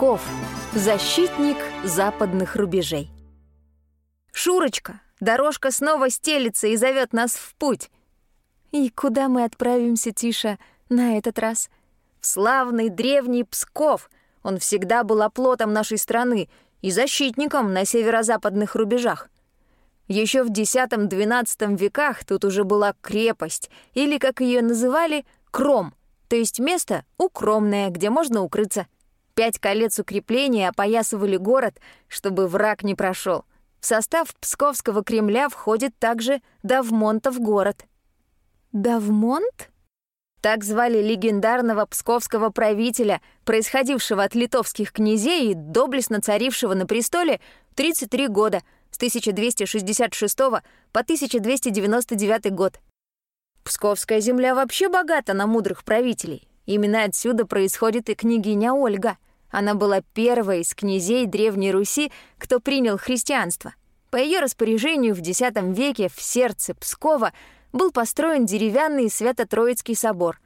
Псков — защитник западных рубежей. «Шурочка, дорожка снова стелится и зовет нас в путь!» «И куда мы отправимся, Тиша, на этот раз?» «В славный древний Псков! Он всегда был оплотом нашей страны и защитником на северо-западных рубежах. Еще в X-XII веках тут уже была крепость, или, как ее называли, кром, то есть место укромное, где можно укрыться. Пять колец укрепления опоясывали город, чтобы враг не прошел. В состав Псковского Кремля входит также Давмонтов город. Давмонт? Так звали легендарного псковского правителя, происходившего от литовских князей и доблестно царившего на престоле 33 года — с 1266 по 1299 год. Псковская земля вообще богата на мудрых правителей. Именно отсюда происходит и княгиня Ольга. Она была первой из князей Древней Руси, кто принял христианство. По ее распоряжению в X веке в сердце Пскова был построен деревянный Свято-Троицкий собор.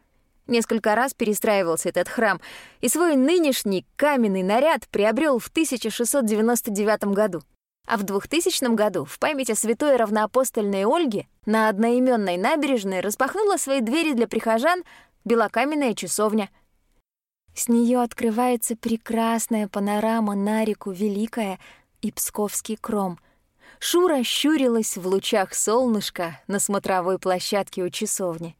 Несколько раз перестраивался этот храм, и свой нынешний каменный наряд приобрел в 1699 году. А в 2000 году в память о святой равноапостольной Ольге на одноименной набережной распахнула свои двери для прихожан белокаменная часовня. С нее открывается прекрасная панорама на реку Великая и Псковский кром. Шура щурилась в лучах солнышка на смотровой площадке у часовни.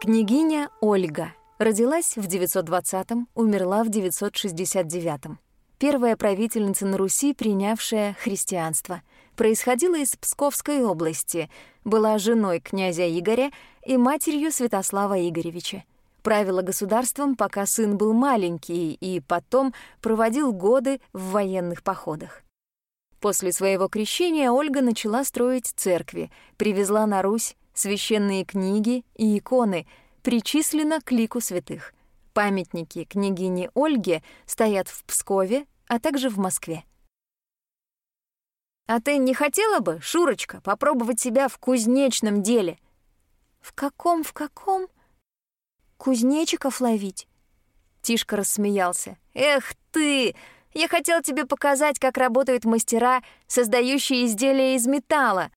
Княгиня Ольга — Родилась в 920-м, умерла в 969-м. Первая правительница на Руси, принявшая христианство. Происходила из Псковской области, была женой князя Игоря и матерью Святослава Игоревича. Правила государством, пока сын был маленький, и потом проводил годы в военных походах. После своего крещения Ольга начала строить церкви, привезла на Русь священные книги и иконы — причислена к лику святых. Памятники княгине Ольге стоят в Пскове, а также в Москве. «А ты не хотела бы, Шурочка, попробовать себя в кузнечном деле?» «В каком, в каком? Кузнечиков ловить?» Тишка рассмеялся. «Эх ты! Я хотел тебе показать, как работают мастера, создающие изделия из металла.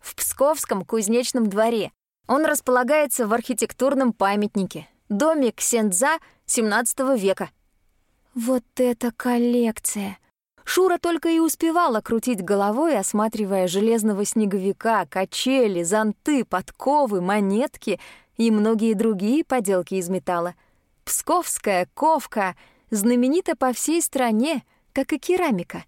В Псковском кузнечном дворе. Он располагается в архитектурном памятнике. Домик Сенза XVII века. Вот это коллекция! Шура только и успевала крутить головой, осматривая железного снеговика, качели, зонты, подковы, монетки и многие другие поделки из металла. Псковская ковка знаменита по всей стране, как и керамика.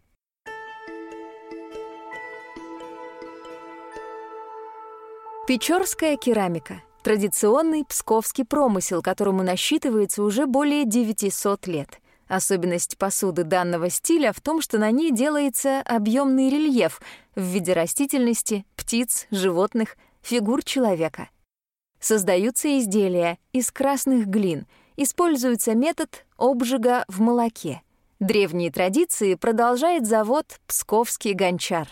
Печорская керамика — традиционный псковский промысел, которому насчитывается уже более 900 лет. Особенность посуды данного стиля в том, что на ней делается объемный рельеф в виде растительности, птиц, животных, фигур человека. Создаются изделия из красных глин, используется метод обжига в молоке. Древние традиции продолжает завод «Псковский гончар».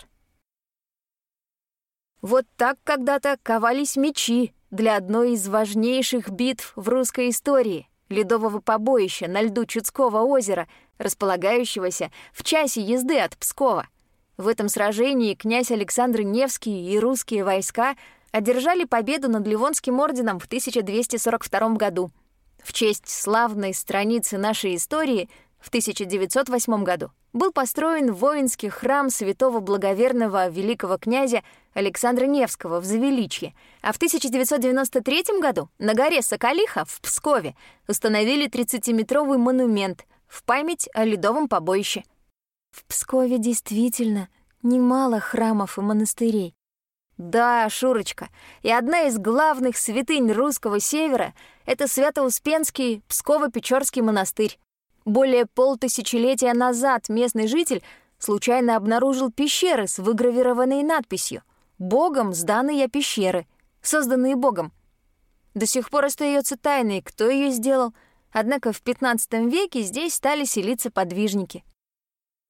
Вот так когда-то ковались мечи для одной из важнейших битв в русской истории — ледового побоища на льду Чудского озера, располагающегося в часе езды от Пскова. В этом сражении князь Александр Невский и русские войска одержали победу над Ливонским орденом в 1242 году. В честь славной страницы нашей истории в 1908 году был построен воинский храм святого благоверного великого князя Александра Невского в Завеличье, а в 1993 году на горе Соколиха в Пскове установили 30-метровый монумент в память о ледовом побоище. В Пскове действительно немало храмов и монастырей. Да, Шурочка, и одна из главных святынь русского севера — это Свято-Успенский Псково-Печорский монастырь. Более полтысячелетия назад местный житель случайно обнаружил пещеры с выгравированной надписью «Богом сданные пещеры», созданные Богом. До сих пор остается тайной, кто ее сделал, однако в XV веке здесь стали селиться подвижники.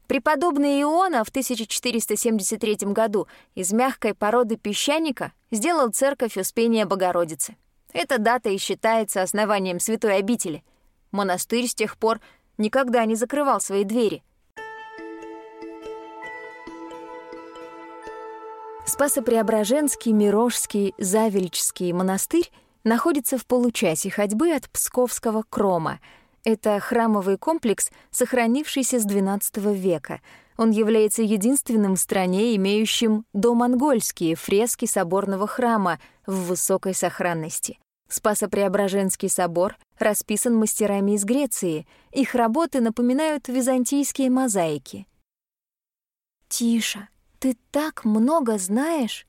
Преподобный Иона в 1473 году из мягкой породы песчаника сделал церковь Успения Богородицы. Эта дата и считается основанием святой обители. Монастырь с тех пор никогда не закрывал свои двери. Спасо-Преображенский, Мирожский, Завельчский монастырь находится в получасе ходьбы от Псковского Крома. Это храмовый комплекс, сохранившийся с XII века. Он является единственным в стране, имеющим домонгольские фрески соборного храма в высокой сохранности. Спасо-Преображенский собор расписан мастерами из Греции. Их работы напоминают византийские мозаики. «Тиша, ты так много знаешь!»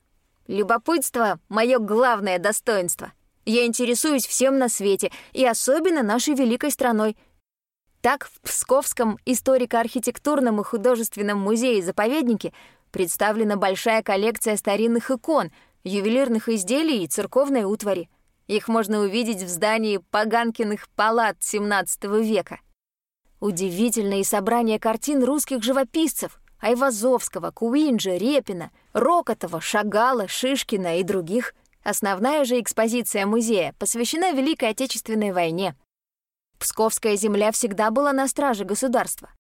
«Любопытство — мое главное достоинство. Я интересуюсь всем на свете, и особенно нашей великой страной. Так в Псковском историко-архитектурном и художественном музее-заповеднике представлена большая коллекция старинных икон, ювелирных изделий и церковной утвари. Их можно увидеть в здании Паганкиных палат XVII века. Удивительные собрания картин русских живописцев — Айвазовского, Куинджа, Репина, Рокотова, Шагала, Шишкина и других. Основная же экспозиция музея посвящена Великой Отечественной войне. Псковская земля всегда была на страже государства.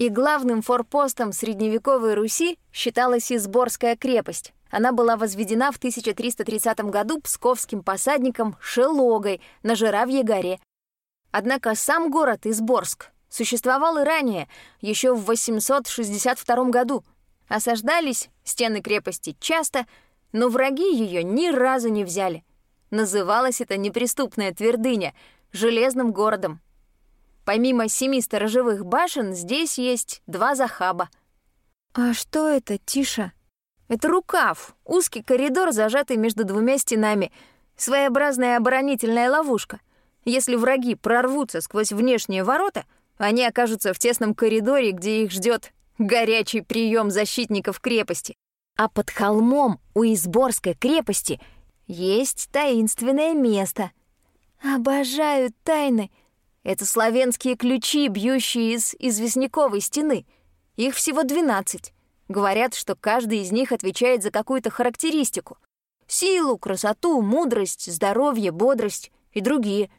И главным форпостом средневековой Руси считалась Изборская крепость, она была возведена в 1330 году псковским посадником Шелогой на Жиравьей горе. Однако сам город Изборск существовал и ранее, еще в 862 году. Осаждались стены крепости часто, но враги ее ни разу не взяли. Называлась это неприступная твердыня железным городом. Помимо семи сторожевых башен, здесь есть два захаба. «А что это, Тиша?» Это рукав, узкий коридор, зажатый между двумя стенами, своеобразная оборонительная ловушка. Если враги прорвутся сквозь внешние ворота, они окажутся в тесном коридоре, где их ждет горячий прием защитников крепости. А под холмом у Изборской крепости есть таинственное место. Обожаю тайны. Это славянские ключи, бьющие из известняковой стены. Их всего двенадцать. Говорят, что каждый из них отвечает за какую-то характеристику. Силу, красоту, мудрость, здоровье, бодрость и другие.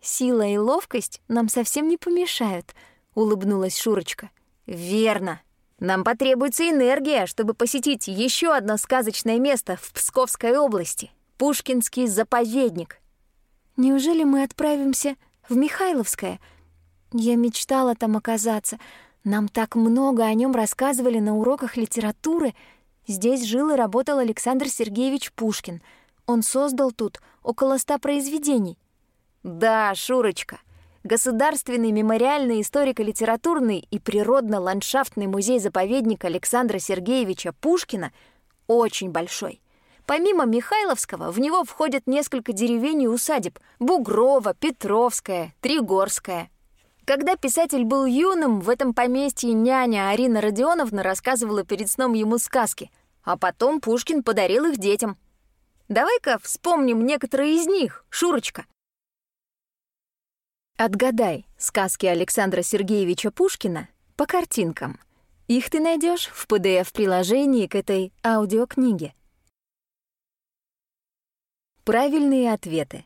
«Сила и ловкость нам совсем не помешают», — улыбнулась Шурочка. «Верно. Нам потребуется энергия, чтобы посетить еще одно сказочное место в Псковской области — Пушкинский заповедник». «Неужели мы отправимся в Михайловское? Я мечтала там оказаться, нам так много о нем рассказывали на уроках литературы. Здесь жил и работал Александр Сергеевич Пушкин. Он создал тут около ста произведений. Да, Шурочка, Государственный мемориальный историко-литературный и природно-ландшафтный музей-заповедник Александра Сергеевича Пушкина очень большой. Помимо Михайловского, в него входят несколько деревень и усадеб — Бугрова, Петровская, Тригорская. Когда писатель был юным, в этом поместье няня Арина Родионовна рассказывала перед сном ему сказки, а потом Пушкин подарил их детям. Давай-ка вспомним некоторые из них, Шурочка. Отгадай сказки Александра Сергеевича Пушкина по картинкам. Их ты найдешь в PDF-приложении к этой аудиокниге. Правильные ответы.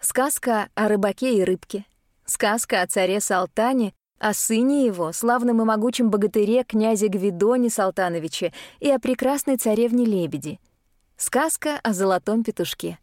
Сказка о рыбаке и рыбке. Сказка о царе Салтане, о сыне его, славном и могучем богатыре князе Гвидоне Салтановиче и о прекрасной царевне Лебеди. Сказка о золотом петушке.